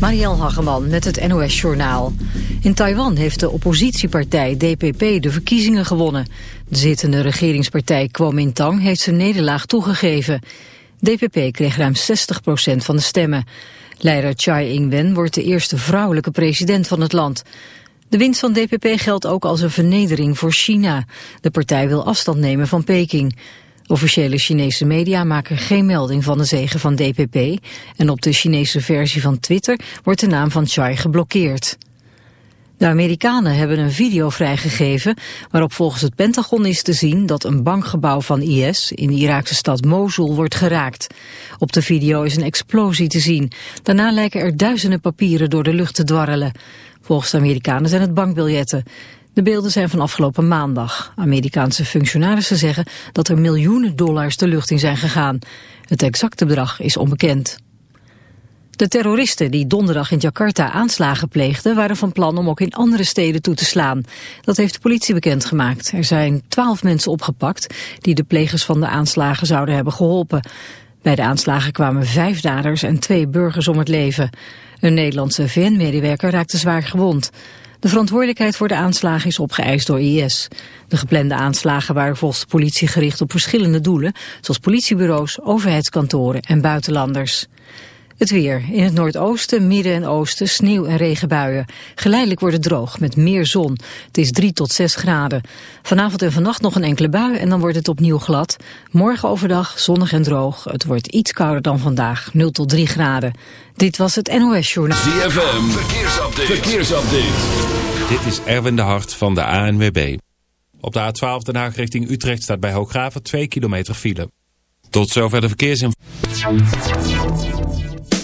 Marielle Hageman met het NOS Journaal. In Taiwan heeft de oppositiepartij DPP de verkiezingen gewonnen. De zittende regeringspartij Kuomintang heeft zijn nederlaag toegegeven. DPP kreeg ruim 60% van de stemmen. Leider Chai Ing-wen wordt de eerste vrouwelijke president van het land. De winst van DPP geldt ook als een vernedering voor China. De partij wil afstand nemen van Peking. Officiële Chinese media maken geen melding van de zegen van DPP... en op de Chinese versie van Twitter wordt de naam van Chai geblokkeerd. De Amerikanen hebben een video vrijgegeven waarop volgens het Pentagon is te zien dat een bankgebouw van IS in de Iraakse stad Mosul wordt geraakt. Op de video is een explosie te zien. Daarna lijken er duizenden papieren door de lucht te dwarrelen. Volgens de Amerikanen zijn het bankbiljetten. De beelden zijn van afgelopen maandag. Amerikaanse functionarissen zeggen dat er miljoenen dollars de lucht in zijn gegaan. Het exacte bedrag is onbekend. De terroristen die donderdag in Jakarta aanslagen pleegden... waren van plan om ook in andere steden toe te slaan. Dat heeft de politie bekendgemaakt. Er zijn twaalf mensen opgepakt... die de plegers van de aanslagen zouden hebben geholpen. Bij de aanslagen kwamen vijf daders en twee burgers om het leven. Een Nederlandse VN-medewerker raakte zwaar gewond. De verantwoordelijkheid voor de aanslagen is opgeëist door IS. De geplande aanslagen waren volgens de politie gericht op verschillende doelen... zoals politiebureaus, overheidskantoren en buitenlanders. Het weer. In het noordoosten, midden en oosten sneeuw en regenbuien. Geleidelijk wordt het droog met meer zon. Het is 3 tot 6 graden. Vanavond en vannacht nog een enkele bui en dan wordt het opnieuw glad. Morgen overdag zonnig en droog. Het wordt iets kouder dan vandaag, 0 tot 3 graden. Dit was het NOS Journaal. ZFM, verkeersupdate. verkeersupdate. Dit is Erwin de Hart van de ANWB. Op de A12 Den Haag richting Utrecht staat bij Hooggraven 2 kilometer file. Tot zover de verkeersinformatie.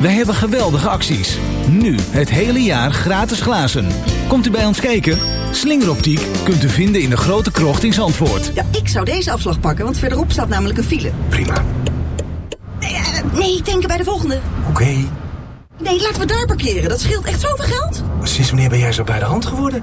Wij hebben geweldige acties. Nu het hele jaar gratis glazen. Komt u bij ons kijken? Slingeroptiek kunt u vinden in de grote krocht in Zandvoort. Ja, ik zou deze afslag pakken, want verderop staat namelijk een file. Prima. Nee, uh, nee bij de volgende. Oké. Nee, laten we daar parkeren. Dat scheelt echt zoveel geld. Sinds wanneer ben jij zo bij de hand geworden?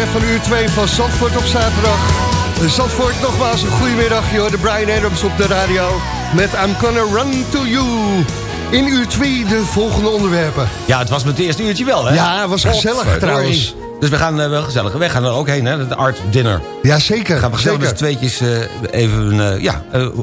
Hè, van uur 2 van Zandvoort op zaterdag. Zandvoort, nogmaals een goedemiddag. Je hoorde Brian Adams op de radio met I'm Gonna Run To You. In uur 2 de volgende onderwerpen. Ja, het was met het eerste uurtje wel, hè? Ja, het was gezellig trouwens. Dus we gaan uh, wel gezellig weg. gaan er ook heen, hè? Het art dinner. Ja, zeker. Gaan we gezellig met tweetjes uh, even uh, ja,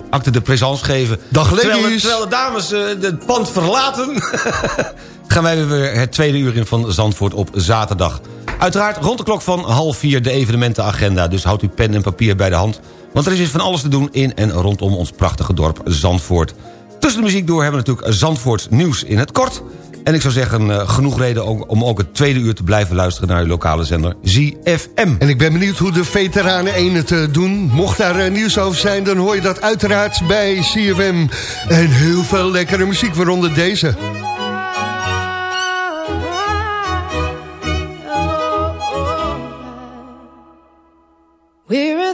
acte de présence geven. Dag terwijl, terwijl de dames het pand verlaten... gaan wij weer het tweede uur in van Zandvoort op zaterdag. Uiteraard rond de klok van half vier de evenementenagenda. Dus houdt uw pen en papier bij de hand. Want er is van alles te doen in en rondom ons prachtige dorp Zandvoort. Tussen de muziek door hebben we natuurlijk Zandvoorts nieuws in het kort... En ik zou zeggen, uh, genoeg reden om ook het tweede uur te blijven luisteren... naar uw lokale zender ZFM. En ik ben benieuwd hoe de veteranen 1 het uh, doen. Mocht daar uh, nieuws over zijn, dan hoor je dat uiteraard bij ZFM. En heel veel lekkere muziek, waaronder deze.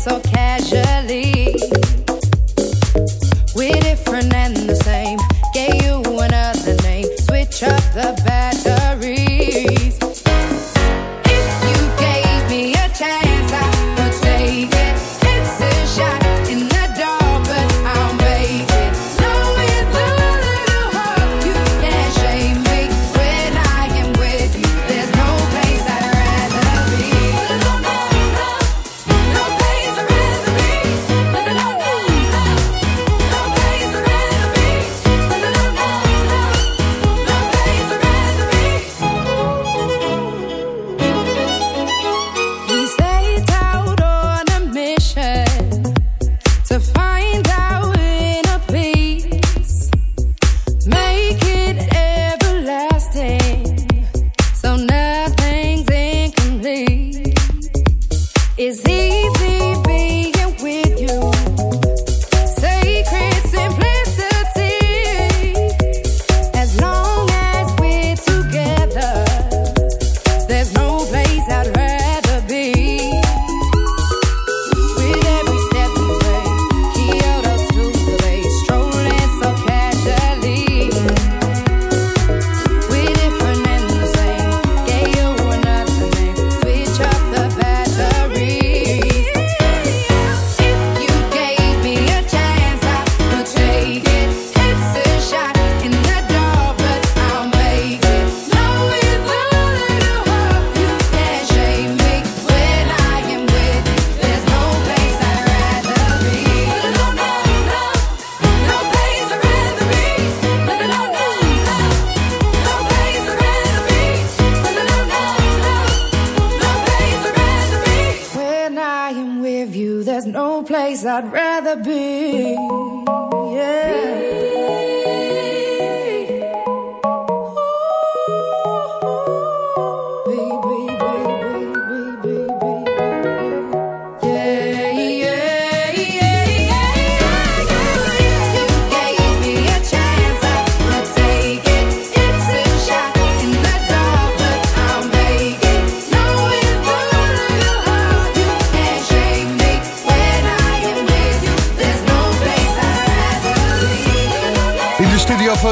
so casually.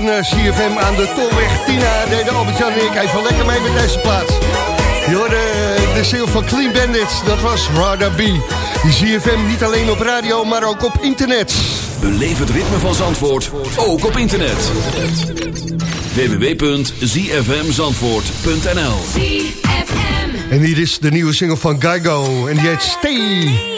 Van uh, CFM aan de Tolweg Tina deden Albert-Jan en ik even lekker mee met deze plaats. Je hoorde uh, de ziel van Clean Bandits, dat was Rada B. De CFM niet alleen op radio, maar ook op internet. Beleef het ritme van Zandvoort, ook op internet. www.zfmzandvoort.nl En hier is de nieuwe single van Geigo en die heet Stay.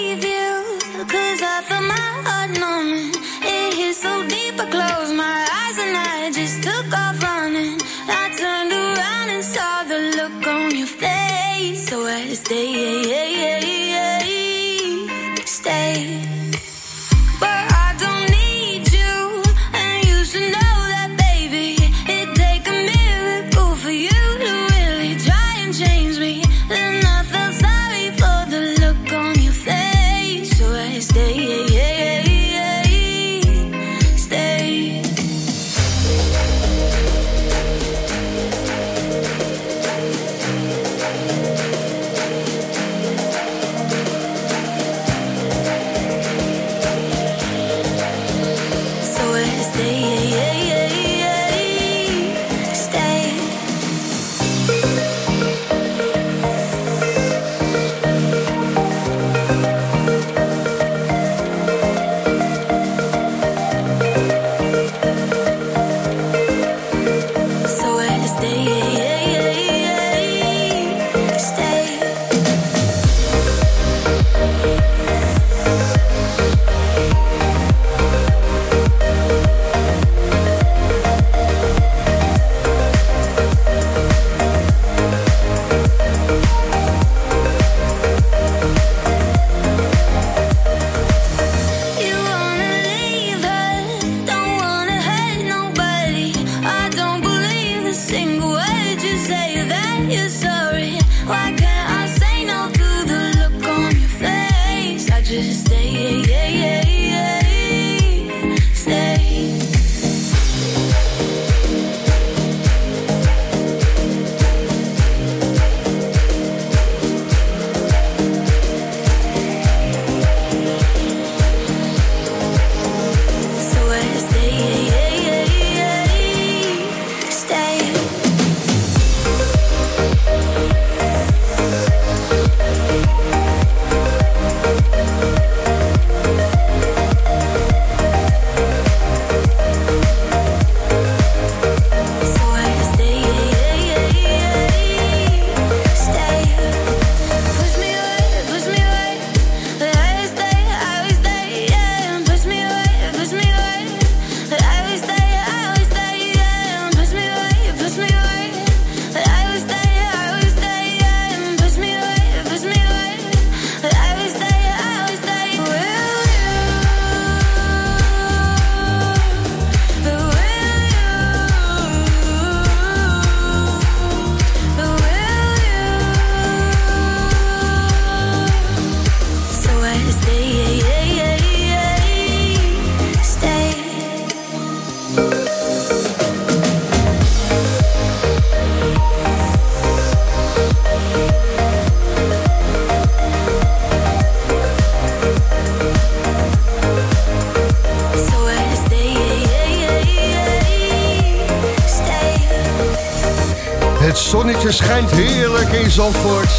In Zandvoort.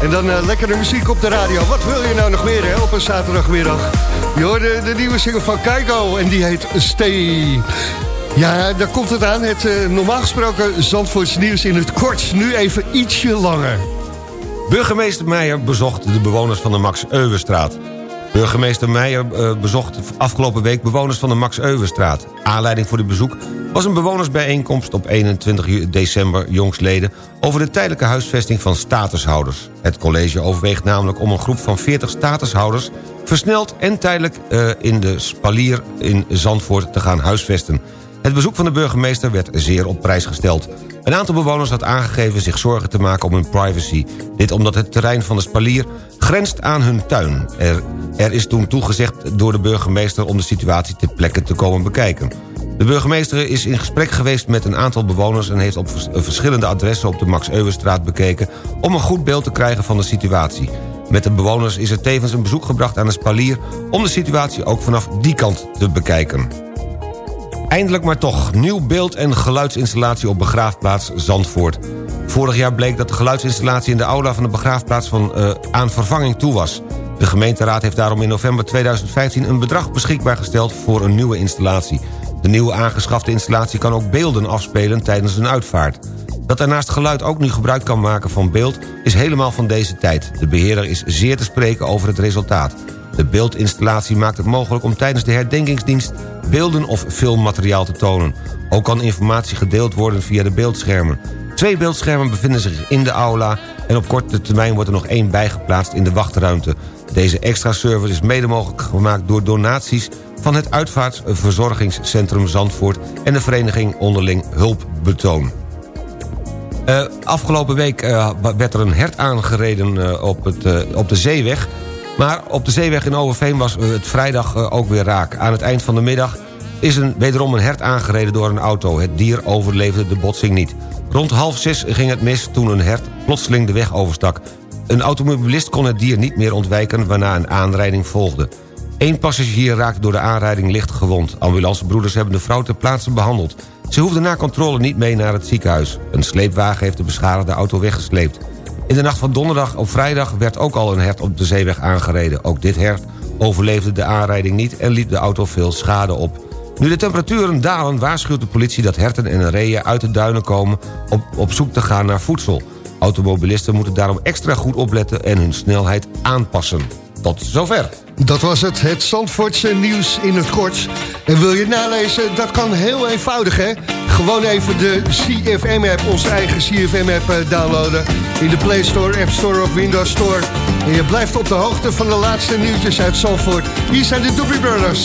En dan eh, lekkere muziek op de radio. Wat wil je nou nog meer hè, op een zaterdagmiddag? Je hoorde de nieuwe single van Keigo en die heet Stay. Ja, daar komt het aan. Het eh, normaal gesproken Zandvoorts nieuws in het kort. Nu even ietsje langer. Burgemeester Meijer bezocht de bewoners van de Max Euwenstraat. Burgemeester Meijer eh, bezocht afgelopen week bewoners van de Max Euwenstraat. Aanleiding voor dit bezoek was een bewonersbijeenkomst op 21 ju- december jongsleden... over de tijdelijke huisvesting van statushouders. Het college overweegt namelijk om een groep van 40 statushouders... versneld en tijdelijk eh, in de spalier in Zandvoort te gaan huisvesten. Het bezoek van de burgemeester werd zeer op prijs gesteld. Een aantal bewoners had aangegeven zich zorgen te maken om hun privacy. Dit omdat het terrein van de spalier grenst aan hun tuin. Er, er is toen toegezegd door de burgemeester om de situatie ter plekke te komen bekijken. De burgemeester is in gesprek geweest met een aantal bewoners... en heeft op vers- verschillende adressen op de Max Euwenstraat bekeken... om een goed beeld te krijgen van de situatie. Met de bewoners is er tevens een bezoek gebracht aan de spalier... om de situatie ook vanaf die kant te bekijken. Eindelijk maar toch, nieuw beeld- en geluidsinstallatie op begraafplaats Zandvoort. Vorig jaar bleek dat de geluidsinstallatie in de aula van de begraafplaats van, eh, aan vervanging toe was. De gemeenteraad heeft daarom in november 2015 een bedrag beschikbaar gesteld voor een nieuwe installatie. De nieuwe aangeschafte installatie kan ook beelden afspelen tijdens een uitvaart. Dat er naast geluid ook nu gebruik kan maken van beeld is helemaal van deze tijd. De beheerder is zeer te spreken over het resultaat. De beeldinstallatie maakt het mogelijk om tijdens de herdenkingsdienst... beelden of filmmateriaal te tonen. Ook kan informatie gedeeld worden via de beeldschermen. Twee beeldschermen bevinden zich in de aula... en op korte termijn wordt er nog één bijgeplaatst in de wachtruimte. Deze extra service is mede mogelijk gemaakt door donaties... van het Uitvaartverzorgingscentrum Zandvoort... en de vereniging Onderling Hulpbetoon. Eh, afgelopen week eh, werd er een hert aangereden eh, op, het, op de zeeweg. Maar op de zeeweg in Overveen was het vrijdag ook weer raak. Aan het eind van de middag is een, wederom een hert aangereden door een auto. Het dier overleefde de botsing niet. Rond half zes ging het mis toen een hert plotseling de weg overstak. Een automobilist kon het dier niet meer ontwijken... waarna een aanrijding volgde. Eén passagier raakte door de aanrijding licht gewond. Ambulancebroeders hebben de vrouw ter plaatse behandeld. Ze hoefde na controle niet mee naar het ziekenhuis. Een sleepwagen heeft de beschadigde auto weggesleept. In de nacht van donderdag op vrijdag werd ook al een hert op de zeeweg aangereden. Ook dit hert overleefde de aanrijding niet en liep de auto veel schade op. Nu de temperaturen dalen waarschuwt de politie dat herten en reeën uit de duinen komen... op, op zoek te gaan naar voedsel. Automobilisten moeten daarom extra goed opletten en hun snelheid aanpassen. Tot zover. Dat was het, het Zandvoortse nieuws in het kort. En wil je het nalezen? Dat kan heel eenvoudig, hè? Gewoon even de CFM-app, onze eigen CFM-app eh, downloaden... in de Play Store, App Store of Windows Store. En je blijft op de hoogte van de laatste nieuwtjes uit Zandvoort. Hier zijn de Doobie Brothers.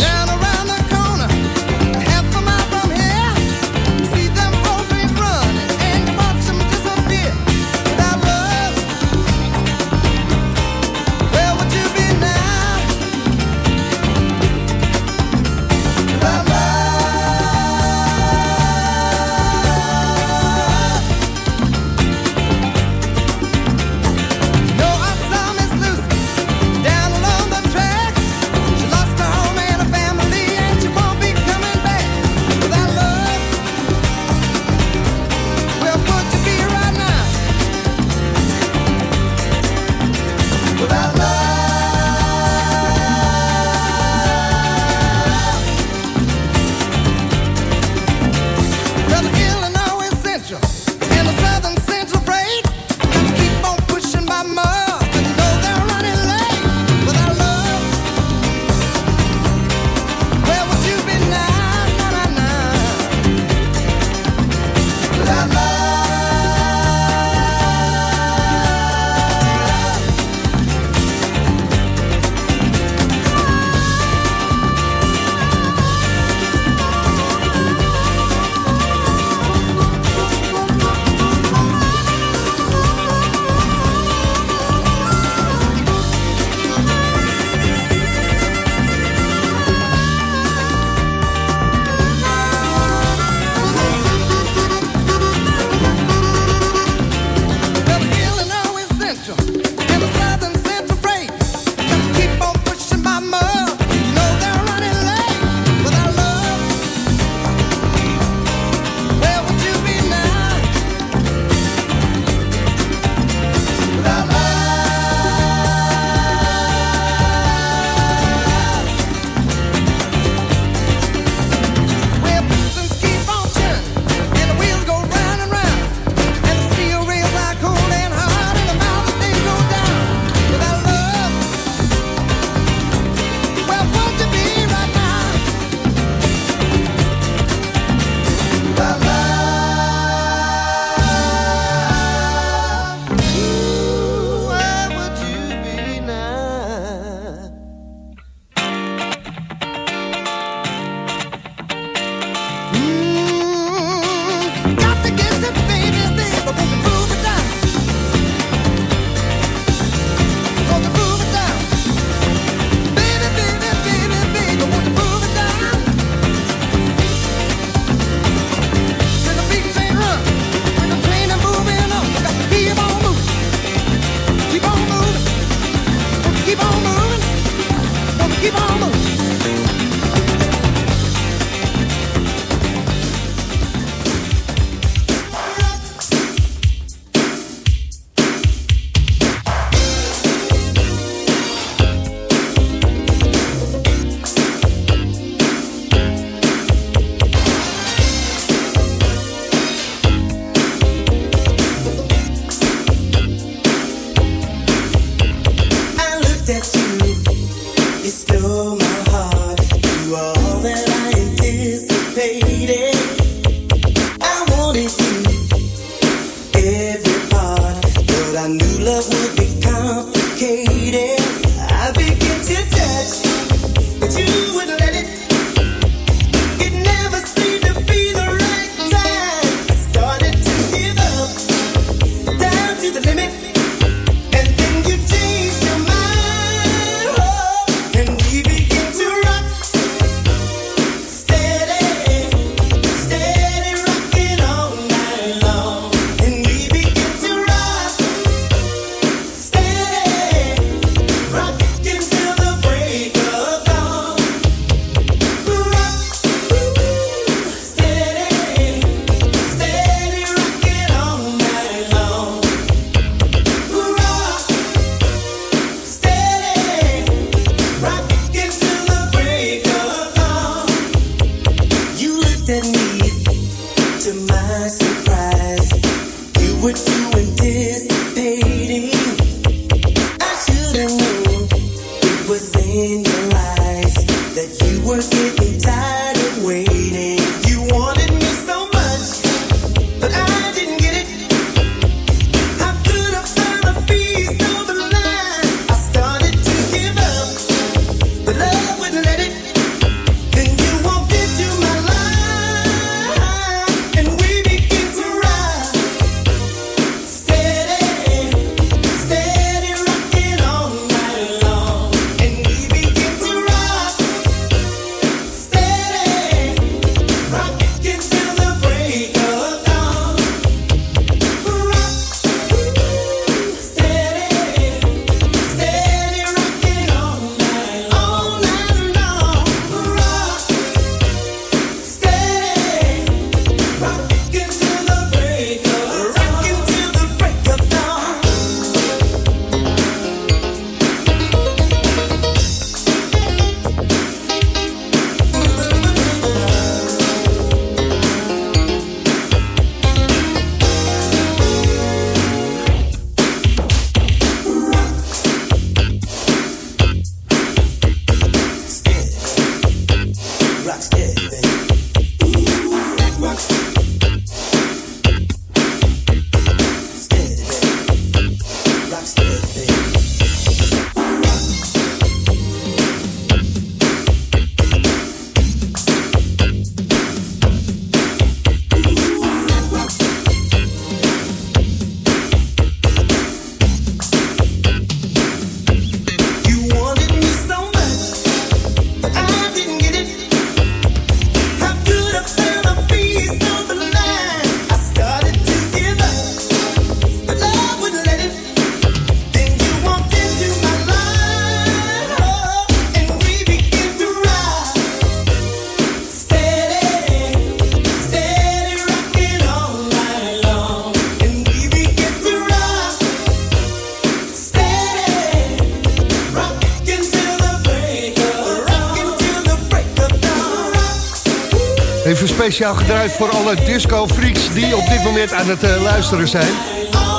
Speciaal gedraaid voor alle disco-freaks die op dit moment aan het eh, luisteren zijn.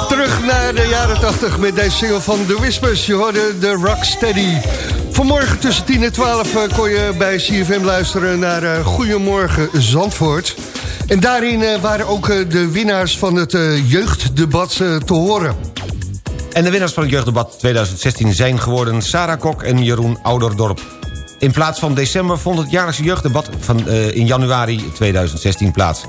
Terug naar de jaren 80 met deze single van The Whispers. Je hoorde de Rocksteady. Vanmorgen tussen 10 en 12 eh, kon je bij CFM luisteren naar eh, Goedemorgen Zandvoort. En daarin waren ook de winnaars van het jeugddebat te horen. En de winnaars van het Jeugddebat 2016 zijn geworden Sarah Kok en Jeroen Ouderdorp. In plaats van december vond het jaarlijkse jeugddebat van, eh, in januari 2016 plaats.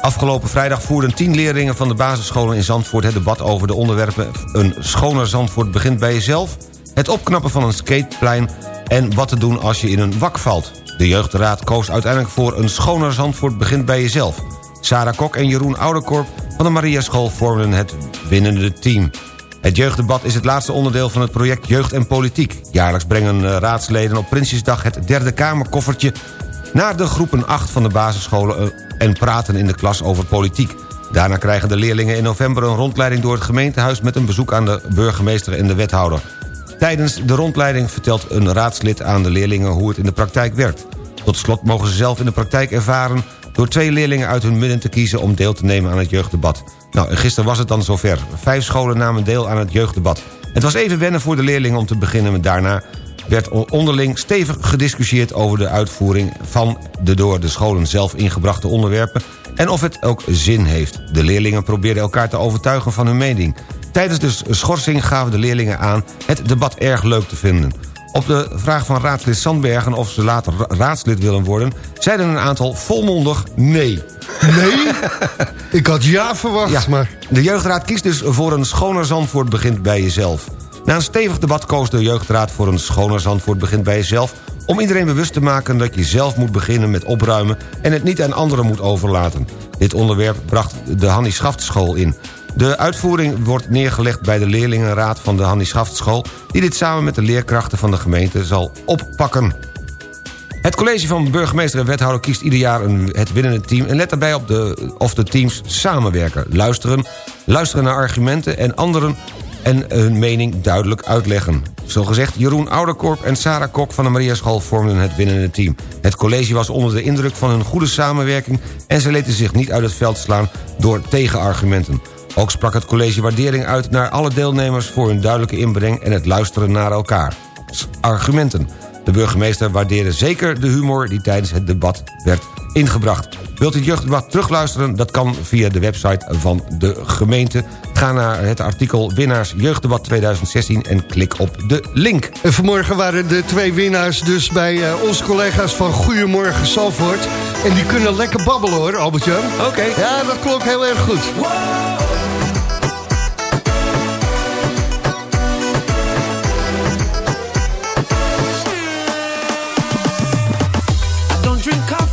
Afgelopen vrijdag voerden tien leerlingen van de basisscholen in Zandvoort... het debat over de onderwerpen een schoner Zandvoort begint bij jezelf... het opknappen van een skateplein en wat te doen als je in een wak valt. De jeugdraad koos uiteindelijk voor een schoner Zandvoort begint bij jezelf. Sarah Kok en Jeroen Ouderkorp van de Maria School vormden het winnende team. Het jeugddebat is het laatste onderdeel van het project Jeugd en Politiek. Jaarlijks brengen eh, raadsleden op Prinsjesdag het derde kamerkoffertje... naar de groepen 8 van de basisscholen eh, en praten in de klas over politiek. Daarna krijgen de leerlingen in november een rondleiding door het gemeentehuis... met een bezoek aan de burgemeester en de wethouder. Tijdens de rondleiding vertelt een raadslid aan de leerlingen hoe het in de praktijk werkt. Tot slot mogen ze zelf in de praktijk ervaren... door twee leerlingen uit hun midden te kiezen om deel te nemen aan het jeugddebat. Nou, en gisteren was het dan zover. Vijf scholen namen deel aan het jeugddebat. Het was even wennen voor de leerlingen om te beginnen... daarna werd onderling stevig gediscussieerd over de uitvoering... van de door de scholen zelf ingebrachte onderwerpen... en of het ook zin heeft. De leerlingen probeerden elkaar te overtuigen van hun mening. Tijdens de schorsing gaven de leerlingen aan het debat erg leuk te vinden. Op de vraag van raadslid Sandbergen of ze later ra- raadslid willen worden... zeiden een aantal volmondig nee. Nee? Ik had ja verwacht, maar... De jeugdraad kiest dus voor een schoner Zandvoort begint bij jezelf. Na een stevig debat koos de jeugdraad voor een schoner Zandvoort begint bij jezelf... om iedereen bewust te maken dat je zelf moet beginnen met opruimen... en het niet aan anderen moet overlaten. Dit onderwerp bracht de Hannie Schaftschool in. De uitvoering wordt neergelegd bij de leerlingenraad van de Hannie Schaftschool... die dit samen met de leerkrachten van de gemeente zal oppakken. Het college van burgemeester en wethouder kiest ieder jaar een, het winnende team... en let daarbij op de, of de teams samenwerken. Luisteren, luisteren naar argumenten en anderen... en hun mening duidelijk uitleggen. Zo gezegd, Jeroen Ouderkorp en Sarah Kok van de Maria School vormden het winnende team. Het college was onder de indruk van hun goede samenwerking... en ze lieten zich niet uit het veld slaan door tegenargumenten. Ook sprak het college waardering uit naar alle deelnemers... voor hun duidelijke inbreng en het luisteren naar elkaar. Argumenten. De burgemeester waardeerde zeker de humor die tijdens het debat werd ingebracht. Wilt u het jeugddebat terugluisteren? Dat kan via de website van de gemeente. Ga naar het artikel Winnaars Jeugddebat 2016 en klik op de link. En vanmorgen waren de twee winnaars dus bij eh, onze collega's van Goedemorgen Zalvoort. En die kunnen lekker babbelen hoor, Albert-Jan. Oké. Ja, dat klonk heel erg goed.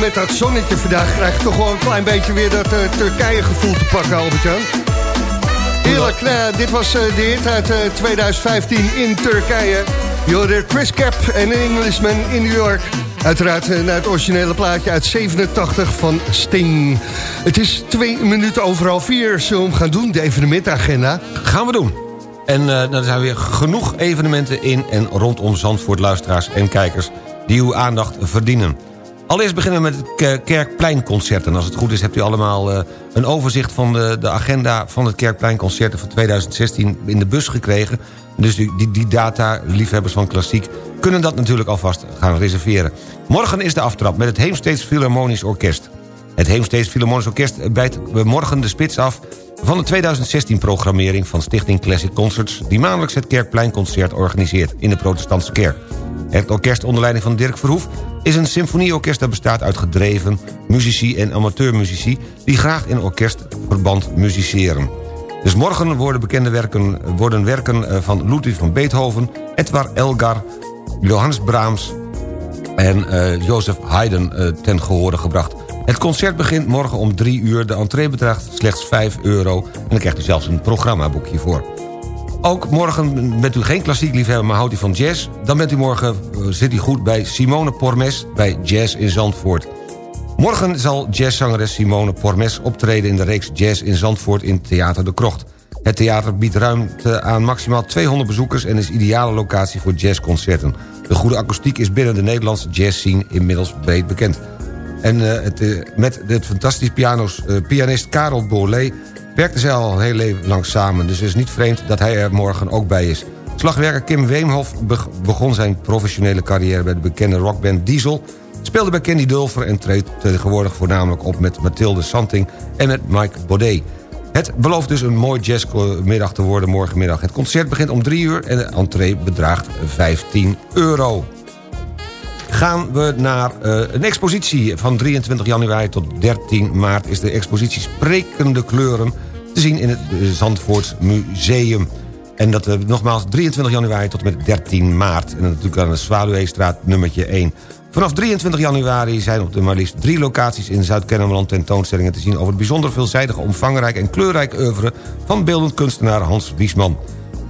Met dat zonnetje vandaag krijg je toch wel een klein beetje weer dat eh, Turkije gevoel te pakken, Albert-Jan. Heerlijk, nou, dit was eh, de hit uit eh, 2015 in Turkije. Je hoorde Chris Cap en een Englishman in New York. Uiteraard naar het originele plaatje uit 87 van Sting. Het is twee minuten over half vier. Zullen we hem gaan doen, de evenementagenda? Gaan we doen. En uh, er zijn weer genoeg evenementen in en rondom Zandvoort, luisteraars en kijkers... die uw aandacht verdienen. Allereerst beginnen we met het Ke- Kerkpleinconcert. En als het goed is hebt u allemaal uh, een overzicht van de, de agenda... van het Kerkpleinconcerten van 2016 in de bus gekregen. Dus die, die, die data, liefhebbers van klassiek... kunnen dat natuurlijk alvast gaan reserveren. Morgen is de aftrap met het Heemsteeds Philharmonisch Orkest. Het Heemsteeds Philharmonisch Orkest bijt morgen de spits af... van de 2016-programmering van Stichting Classic Concerts... die maandelijks het Kerkpleinconcert organiseert in de protestantse kerk. Het orkest onder leiding van Dirk Verhoef is een symfonieorkest dat bestaat uit gedreven muzici en amateurmuzici... die graag in orkestverband musiceren. Dus morgen worden bekende werken, worden werken eh, van Ludwig van Beethoven... Edward Elgar, Johannes Brahms en uh, Jozef Haydn uh, ten gehore gebracht. Het concert begint morgen om 3 uur. De entree bedraagt slechts 5 euro. En dan krijgt u zelfs een programmaboekje voor. Ook morgen bent u geen klassiek liefhebber, maar houdt u van jazz... dan bent u morgen, uh, zit u goed bij Simone Pormes bij Jazz in Zandvoort. Morgen zal jazzzangeres Simone Pormes optreden... in de reeks Jazz in Zandvoort in Theater de Krocht. Het theater biedt ruimte aan maximaal 200 bezoekers... en is ideale locatie voor jazzconcerten. De goede akoestiek is binnen de Nederlandse jazzscene inmiddels breed bekend. En uh, het, uh, met het fantastisch pianos, pianist Karel Bourlet werkten zij al heel leven lang samen... dus het is niet vreemd dat hij er morgen ook bij is. Slagwerker Kim Weemhoff begon zijn professionele carrière... bij de bekende rockband Diesel... speelde bij Kenny Dulfer en treedt tegenwoordig voornamelijk op... met Mathilde Santing en met Mike Baudet. Het belooft dus een mooi jazzmiddag te worden morgenmiddag. Het concert begint om 3 uur en de entree bedraagt 15 euro. Gaan we naar uh, een expositie van 23 januari tot 13 maart... is de expositie Sprekende Kleuren zien in het Zandvoorts Museum. En dat uh, nogmaals 23 januari tot en met 13 maart. En natuurlijk aan de Zwaluweestraat nummertje 1. Vanaf 23 januari zijn op de maar liefst drie locaties in Zuid-Kennemerland tentoonstellingen te zien... over het bijzonder veelzijdige, omvangrijk en kleurrijk oeuvre van beeldend kunstenaar Hans Wiesman.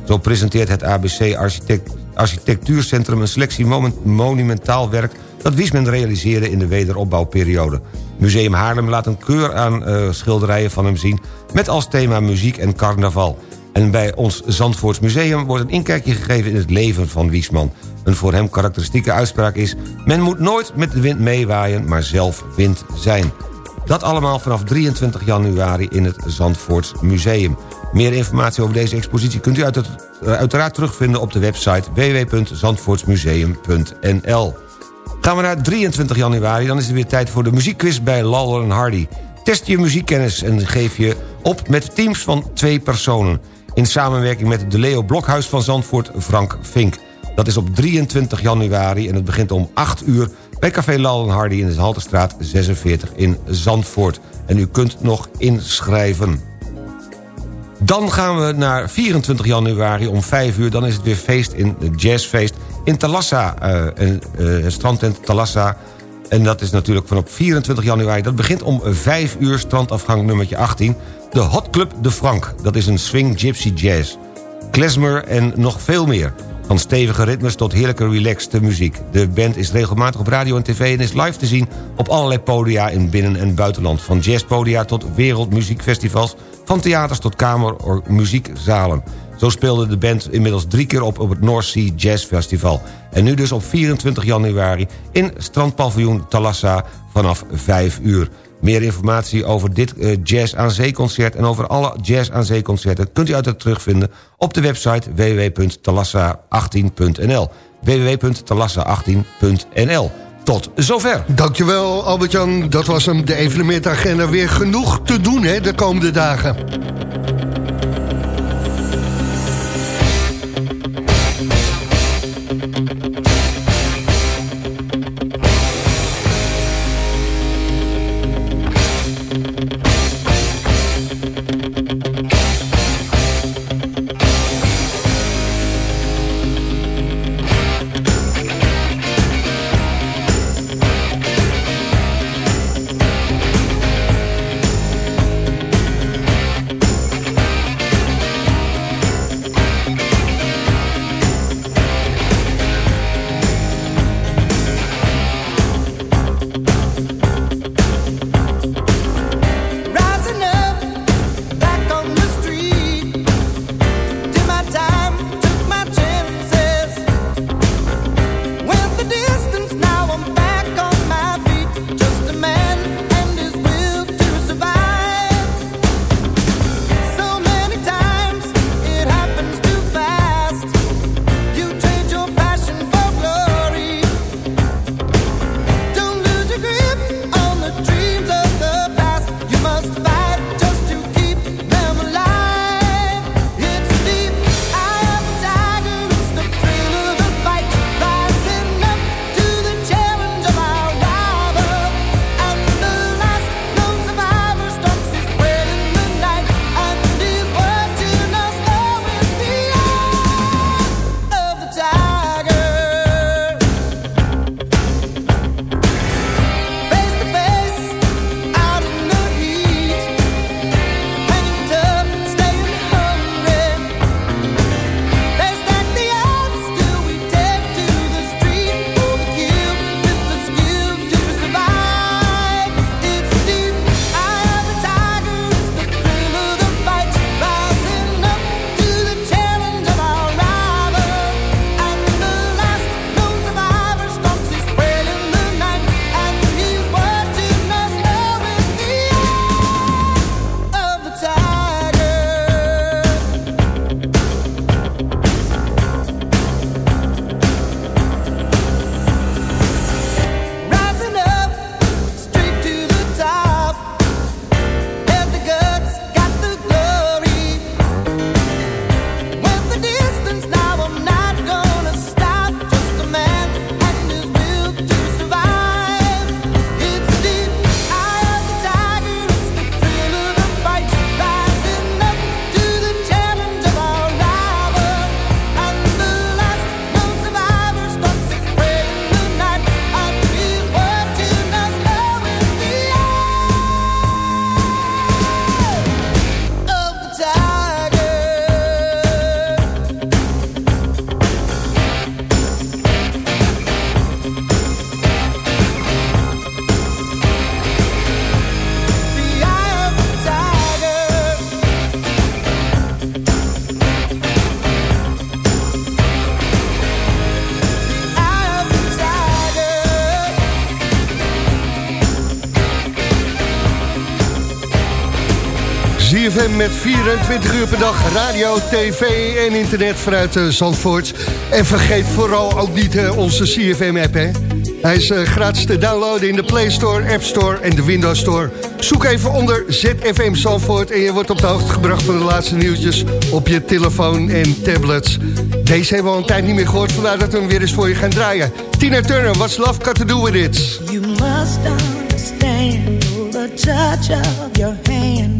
Zo presenteert het ABC Architect, Architectuurcentrum een selectie monumentaal werk... dat Wiesman realiseerde in de wederopbouwperiode. Museum Haarlem laat een keur aan uh, schilderijen van hem zien... met als thema muziek en carnaval. En bij ons Zandvoorts Museum wordt een inkijkje gegeven in het leven van Wiesman. Een voor hem karakteristieke uitspraak is... men moet nooit met de wind meewaaien, maar zelf wind zijn. Dat allemaal vanaf 23 januari in het Zandvoorts Museum. Meer informatie over deze expositie kunt u uh, uiteraard terugvinden op de website www.zandvoortsmuseum.nl. Gaan we naar 23 januari, dan is het weer tijd voor de muziekquiz bij Lawler en Hardy. Test je muziekkennis en geef je op met teams van twee personen. In samenwerking met de Leo Blokhuis van Zandvoort, Frank Vink. Dat is op 23 januari en het begint om 8 uur... bij Café Lal Hardy in de Halterstraat 46 in Zandvoort. En u kunt nog inschrijven. Dan gaan we naar 24 januari om 5 uur. Dan is het weer feest in jazzfeest in Talassa. Uh, uh, strandtent Talassa. En dat is natuurlijk vanaf 24 januari. Dat begint om 5 uur, strandafgang nummertje 18. De Hot Club de Frank. Dat is een swing gypsy jazz. Klezmer en nog veel meer. Van stevige ritmes tot heerlijke relaxte muziek. De band is regelmatig op radio en tv en is live te zien... op allerlei podia in binnen- en buitenland. Van jazzpodia tot wereldmuziekfestivals... van theaters tot kamermuziekzalen. Zo speelde de band inmiddels drie keer op op het North Sea Jazz Festival. En nu dus op 24 januari in strandpaviljoen Talassa vanaf 5 uur. Meer informatie over dit uh, Jazz aan Zee concert... en over alle Jazz aan Zee concerten... kunt u uiteraard terugvinden op de website www.talassa18.nl www.talassa18.nl Tot zover. Dankjewel Albert-Jan, dat was hem, de evenementagenda. Weer genoeg te doen hè, de komende dagen. Met 24 uur per dag radio, tv en internet vanuit eh, Zandvoort. En vergeet vooral ook niet eh, onze CFM-app, hè. Hij is eh, gratis te downloaden in de Play Store, App Store en de Windows Store. Zoek even onder ZFM Zandvoort en je wordt op de hoogte gebracht van de laatste nieuwtjes op je telefoon en tablets. Deze hebben we al een tijd niet meer gehoord, vandaar dat we hem weer eens voor je gaan draaien. Tina Turner, What's Love Got To Do With It? You must understand the touch of your hand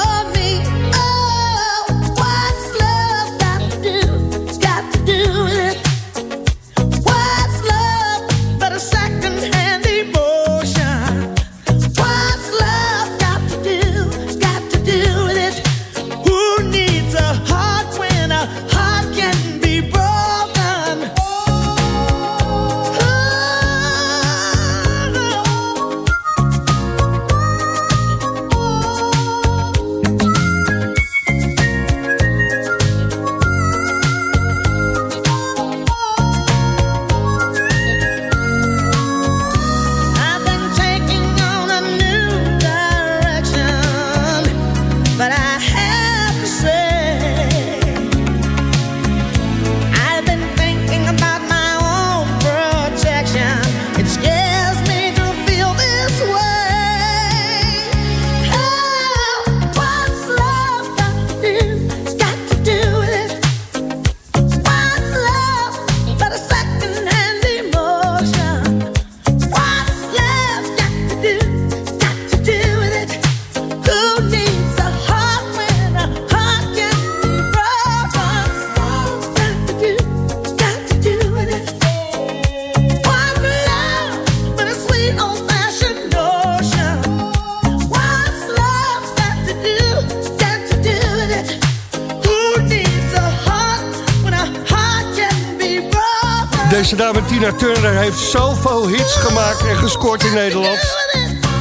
Deze dame Tina Turner heeft zoveel hits gemaakt en gescoord in Nederland.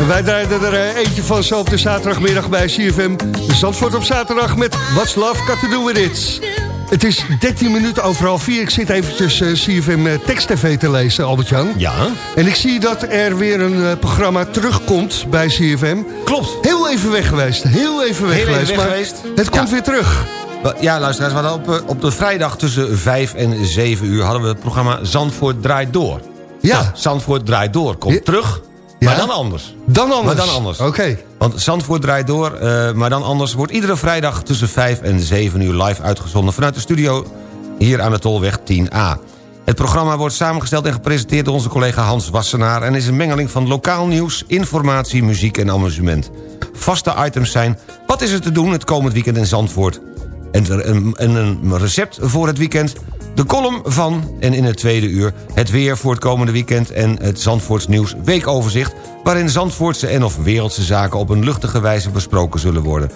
En wij draaiden er eh, eentje van zo op de zaterdagmiddag bij CFM. Zandvoort op zaterdag met What's Love Got To Do With It. Het is 13 minuten over half 4. Ik zit eventjes eh, CFM eh, Text TV te lezen, Albert-Jan. Ja. En ik zie dat er weer een programma terugkomt bij CFM. Klopt. Heel even weg geweest. Heel even weg Heel even geweest. weg maar geweest. Het komt Ja. weer terug. Ja, luisteraars, we hadden op, eh, op de vrijdag tussen 5 en 7 uur... hadden we het programma Zandvoort draait door. Ja. Zandvoort draait door komt terug, Ja. maar dan anders. Dan anders. Maar dan anders. Oké. Want Zandvoort draait door, eh, maar dan anders... wordt iedere vrijdag tussen 5 en 7 uur live uitgezonden... vanuit de studio hier aan de Tolweg 10A. Het programma wordt samengesteld en gepresenteerd door onze collega Hans Wassenaar... en is een mengeling van lokaal nieuws, informatie, muziek en amusement. Vaste items zijn... Wat is er te doen het komend weekend in Zandvoort? En een, en een recept voor het weekend... De column van, en in het tweede uur... het weer voor het komende weekend en het Zandvoorts nieuws weekoverzicht... waarin Zandvoortse en of wereldse zaken op een luchtige wijze besproken zullen worden.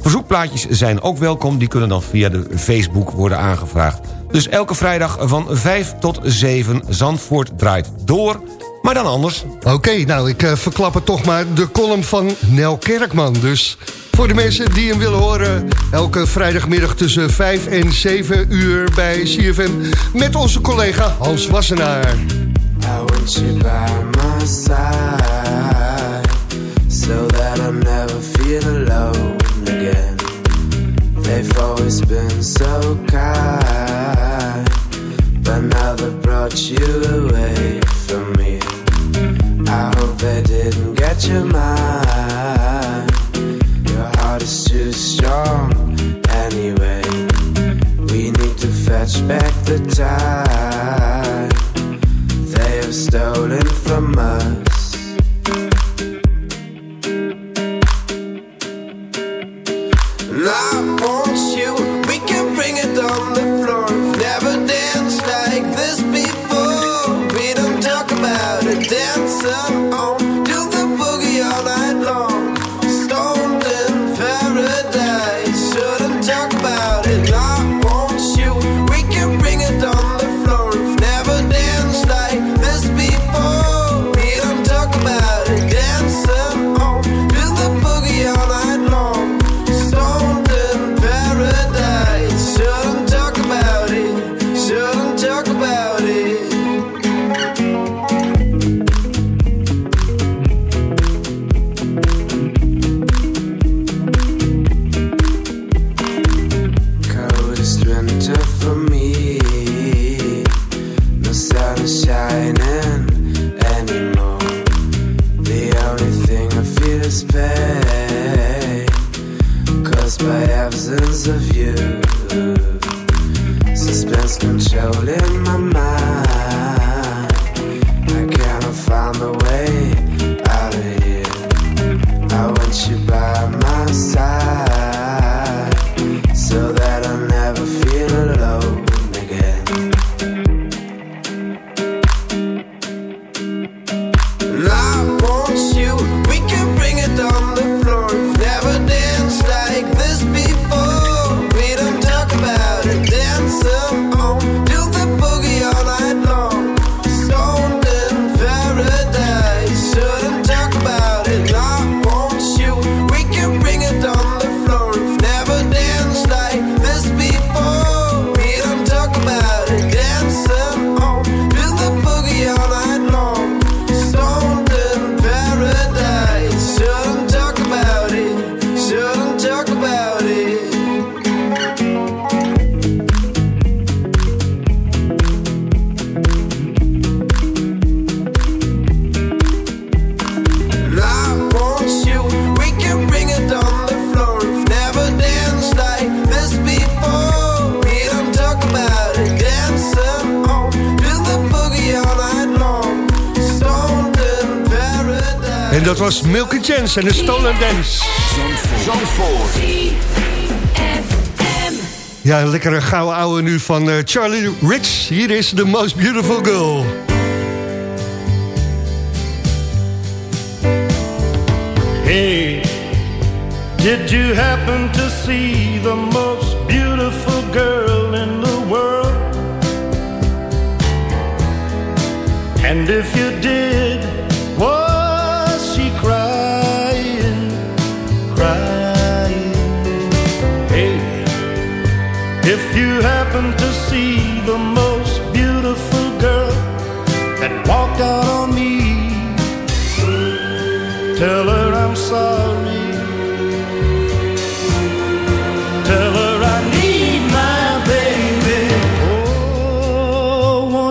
Verzoekplaatjes zijn ook welkom, die kunnen dan via de Facebook worden aangevraagd. Dus elke vrijdag van 5 tot 7 Zandvoort draait door, maar dan anders. Oké, nou, ik uh, verklap het toch maar. De column van Nel Kerkman. Dus voor de mensen die hem willen horen... elke vrijdagmiddag tussen 5 en 7 uur bij CFM... met onze collega Hans Wassenaar. I want you by my side So that I'm never feel alone again They've been so kind But now brought you away your mind. Your heart is too strong anyway. We need to fetch back the time. Dance en de Stolen Dance. Ja, een lekkere gouden ouwe nu van eh, Charlie Rich. Hier is The Most Beautiful Girl. Hey, did you happen to see the most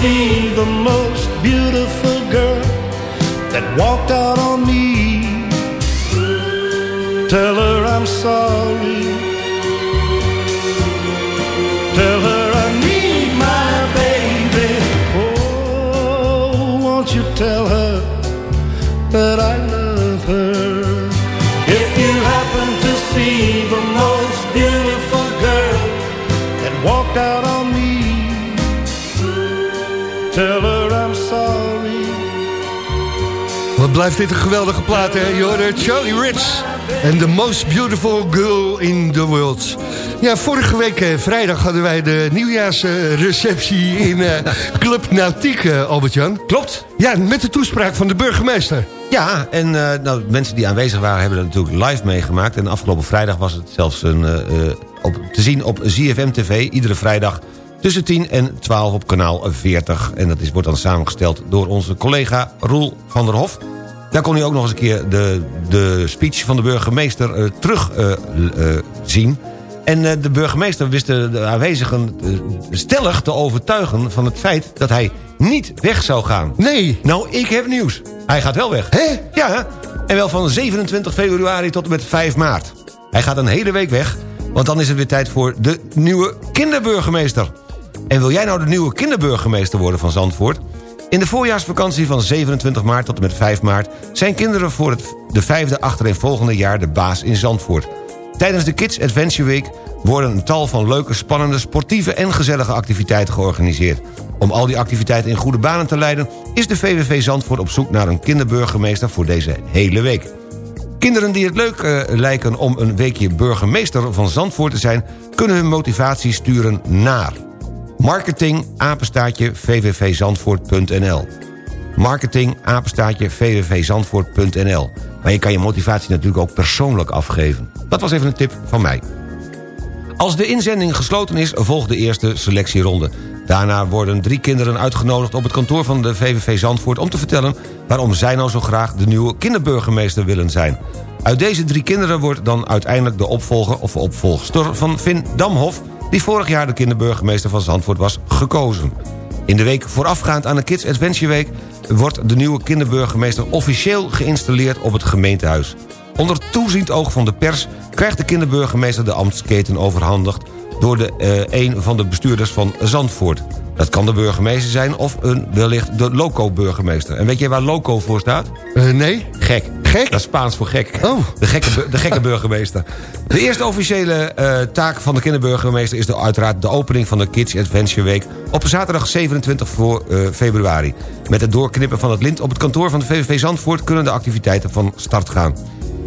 seen the most beautiful girl that walked out on me. Tell her I'm sorry. Tell her I need my baby. Oh, won't you tell her? Blijft dit een geweldige plaat, hè? Je Charlie Rich en The Most Beautiful Girl in the World. Ja, vorige week eh, vrijdag hadden wij de nieuwjaarsreceptie in eh, Club Nautiek, eh, Albert-Jan. Klopt. Ja, met de toespraak van de burgemeester. Ja, en eh, nou, mensen die aanwezig waren hebben dat natuurlijk live meegemaakt. En afgelopen vrijdag was het zelfs een, op, te zien op ZFM TV. Iedere vrijdag tussen 10 en 12 op kanaal 40. En dat is, wordt dan samengesteld door onze collega Roel van der Hof. Daar kon u ook nog eens een keer de, de speech van de burgemeester eh, terug eh, eh, zien. En eh, de burgemeester wist de, de aanwezigen eh, stellig te overtuigen van het feit dat hij niet weg zou gaan. Nee. Nou, ik heb nieuws. Hij gaat wel weg. Hé? Ja, en wel van 27 februari tot en met 5 maart. Hij gaat een hele week weg, want dan is het weer tijd voor de nieuwe kinderburgemeester. En wil jij nou de nieuwe kinderburgemeester worden van Zandvoort? In de voorjaarsvakantie van 27 maart tot en met 5 maart... zijn kinderen voor het, de vijfde achtereenvolgende jaar de baas in Zandvoort. Tijdens de Kids Adventure Week worden een tal van leuke, spannende, sportieve en gezellige activiteiten georganiseerd. Om al die activiteiten in goede banen te leiden... is de VVV Zandvoort op zoek naar een kinderburgemeester voor deze hele week. Kinderen die het leuk eh, lijken om een weekje burgemeester van Zandvoort te zijn... kunnen hun motivatie sturen naar... marketing apenstaatje vvvzandvoort.nl marketing apenstaatje vvvzandvoort.nl Maar je kan je motivatie natuurlijk ook persoonlijk afgeven. Dat was even een tip van mij. Als de inzending gesloten is, volgt de eerste selectieronde. Daarna worden drie kinderen uitgenodigd op het kantoor van de VVV Zandvoort... om te vertellen waarom zij nou zo graag de nieuwe kinderburgemeester willen zijn. Uit deze drie kinderen wordt dan uiteindelijk de opvolger of opvolgster van Vin Damhof... die vorig jaar de kinderburgemeester van Zandvoort was gekozen. In de week voorafgaand aan de Kids Adventure Week... wordt de nieuwe kinderburgemeester officieel geïnstalleerd op het gemeentehuis. Onder toeziend oog van de pers krijgt de kinderburgemeester de ambtsketen overhandigd... door de, eh, een van de bestuurders van Zandvoort. Dat kan de burgemeester zijn of een, wellicht de loco-burgemeester. En weet je waar loco voor staat? Eh, nee. Gek. Gek? Dat is Spaans voor gek. Oh. De gekke, de gekke burgemeester. De eerste officiële eh, taak van de kinderburgemeester... is de, uiteraard de opening van de Kids Adventure Week... op zaterdag 27 voor, eh, februari. Met het doorknippen van het lint op het kantoor van de VVV Zandvoort... kunnen de activiteiten van start gaan.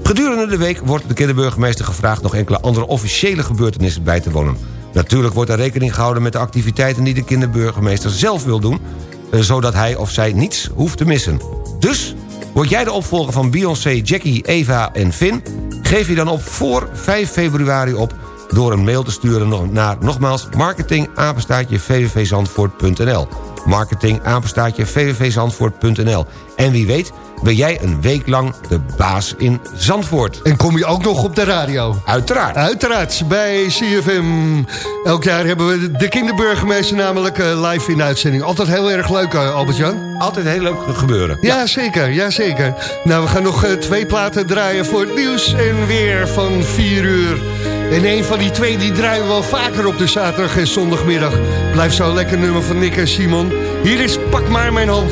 Gedurende de week wordt de kinderburgemeester gevraagd... nog enkele andere officiële gebeurtenissen bij te wonen. Natuurlijk wordt er rekening gehouden met de activiteiten... die de kinderburgemeester zelf wil doen... eh, zodat hij of zij niets hoeft te missen. Dus, word jij de opvolger van Beyoncé, Jackie, Eva en Finn... geef je dan op voor 5 februari op... door een mail te sturen naar nogmaals marketing apenstaatje vvvzandvoort.nl marketing apenstaatje vvvzandvoort.nl En wie weet ben jij een week lang de baas in Zandvoort. En kom je ook nog op de radio? Uiteraard. Uiteraard, bij CFM. Elk jaar hebben we de kinderburgemeester namelijk eh, live in de uitzending. Altijd heel erg leuk, eh, Albert-Jan. Altijd heel leuk gebeuren. Ja, zeker, ja, zeker. Nou, we gaan nog eh, twee platen draaien voor het nieuws en weer van 4 uur. En een van die twee die draaien we wel vaker op de zaterdag en zondagmiddag. Blijft zo'n lekker nummer van Nick en Simon. Hier is Pak maar mijn hand.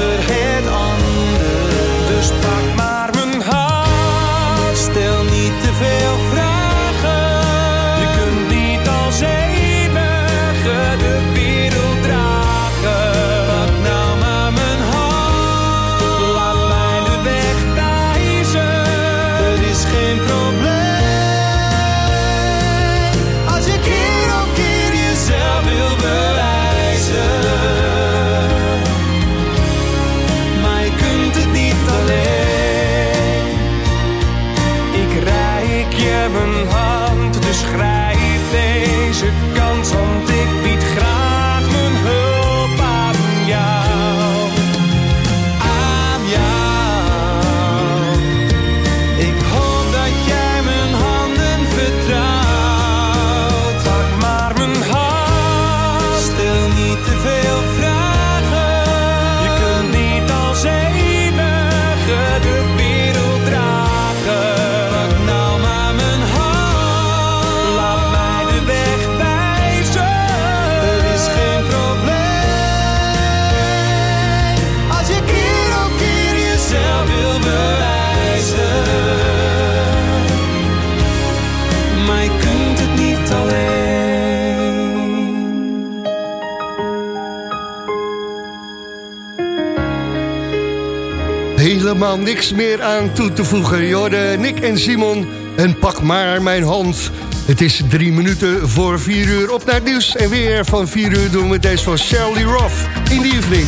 helemaal niks meer aan toe te voegen. Jorden, Nick en Simon en pak maar mijn hand. Het is drie minuten voor vier uur op naar het nieuws. En weer van vier uur doen we deze van Shirley Roth in de evening.